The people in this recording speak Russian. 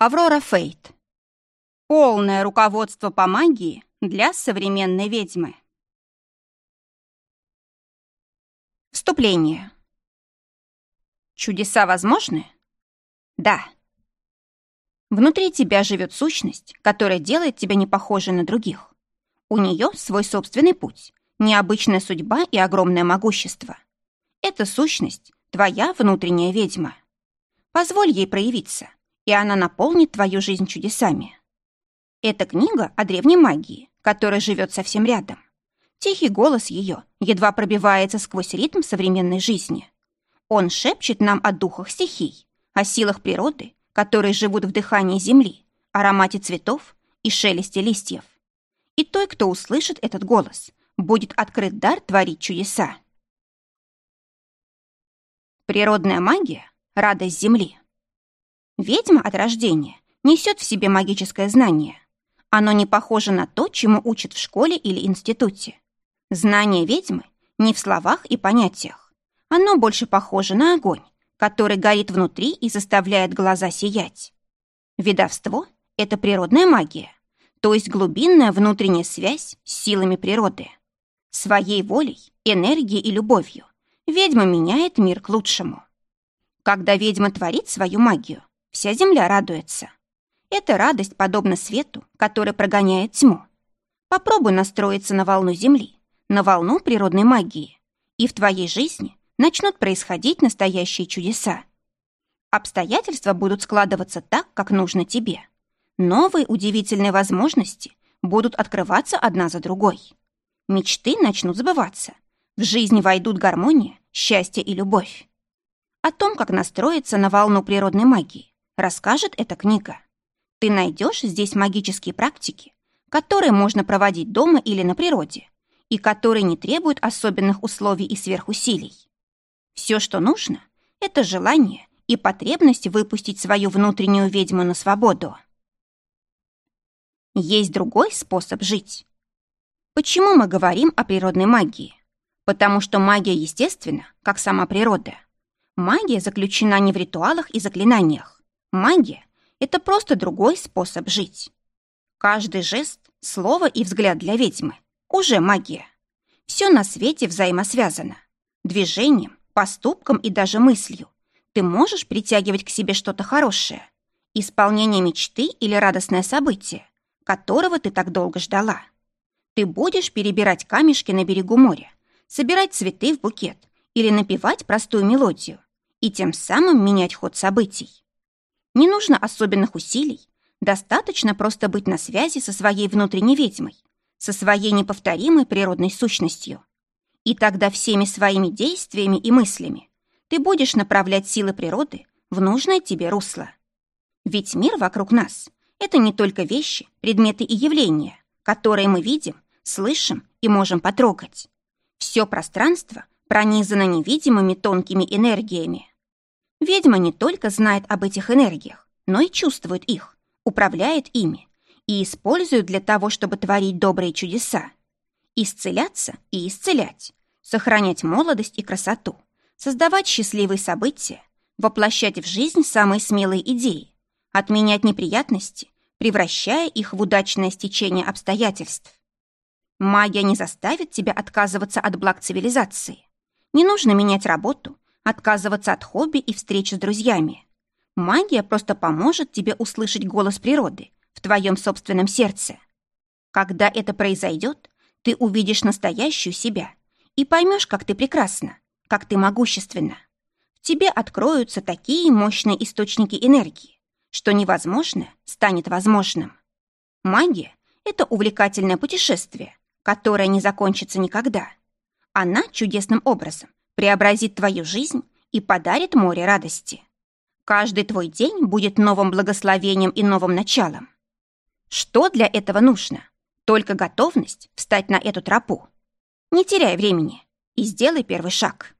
Аврора Фейт. Полное руководство по магии для современной ведьмы. Вступление. Чудеса возможны? Да. Внутри тебя живет сущность, которая делает тебя не похожей на других. У нее свой собственный путь, необычная судьба и огромное могущество. Эта сущность — твоя внутренняя ведьма. Позволь ей проявиться, и она наполнит твою жизнь чудесами. Это книга о древней магии, которая живет совсем рядом. Тихий голос ее едва пробивается сквозь ритм современной жизни. Он шепчет нам о духах стихий, о силах природы, которые живут в дыхании земли, аромате цветов и шелесте листьев. И той, кто услышит этот голос, будет открыт дар творить чудеса. Природная магия — радость земли. Ведьма от рождения несет в себе магическое знание. Оно не похоже на то, чему учат в школе или институте. Знание ведьмы не в словах и понятиях. Оно больше похоже на огонь, который горит внутри и заставляет глаза сиять. Ведовство — это природная магия, то есть глубинная внутренняя связь с силами природы. Своей волей, энергией и любовью ведьма меняет мир к лучшему. Когда ведьма творит свою магию, Вся земля радуется. Эта радость подобна свету, который прогоняет тьму. Попробуй настроиться на волну земли, на волну природной магии, и в твоей жизни начнут происходить настоящие чудеса. Обстоятельства будут складываться так, как нужно тебе. Новые удивительные возможности будут открываться одна за другой. Мечты начнут сбываться. В жизнь войдут гармония, счастье и любовь. О том, как настроиться на волну природной магии, расскажет эта книга. Ты найдешь здесь магические практики, которые можно проводить дома или на природе, и которые не требуют особенных условий и сверхусилий. Все, что нужно, это желание и потребность выпустить свою внутреннюю ведьму на свободу. Есть другой способ жить. Почему мы говорим о природной магии? Потому что магия естественна, как сама природа. Магия заключена не в ритуалах и заклинаниях, Магия — это просто другой способ жить. Каждый жест, слово и взгляд для ведьмы — уже магия. Все на свете взаимосвязано. Движением, поступком и даже мыслью ты можешь притягивать к себе что-то хорошее, исполнение мечты или радостное событие, которого ты так долго ждала. Ты будешь перебирать камешки на берегу моря, собирать цветы в букет или напевать простую мелодию и тем самым менять ход событий. Не нужно особенных усилий, достаточно просто быть на связи со своей внутренней ведьмой, со своей неповторимой природной сущностью. И тогда всеми своими действиями и мыслями ты будешь направлять силы природы в нужное тебе русло. Ведь мир вокруг нас — это не только вещи, предметы и явления, которые мы видим, слышим и можем потрогать. Все пространство пронизано невидимыми тонкими энергиями. Ведьма не только знает об этих энергиях, но и чувствует их, управляет ими и использует для того, чтобы творить добрые чудеса. Исцеляться и исцелять, сохранять молодость и красоту, создавать счастливые события, воплощать в жизнь самые смелые идеи, отменять неприятности, превращая их в удачное стечение обстоятельств. Магия не заставит тебя отказываться от благ цивилизации. Не нужно менять работу, отказываться от хобби и встреч с друзьями. Магия просто поможет тебе услышать голос природы в твоем собственном сердце. Когда это произойдет, ты увидишь настоящую себя и поймешь, как ты прекрасна, как ты могущественна. В тебе откроются такие мощные источники энергии, что невозможное станет возможным. Магия — это увлекательное путешествие, которое не закончится никогда. Она чудесным образом преобразит твою жизнь и подарит море радости. Каждый твой день будет новым благословением и новым началом. Что для этого нужно? Только готовность встать на эту тропу. Не теряй времени и сделай первый шаг.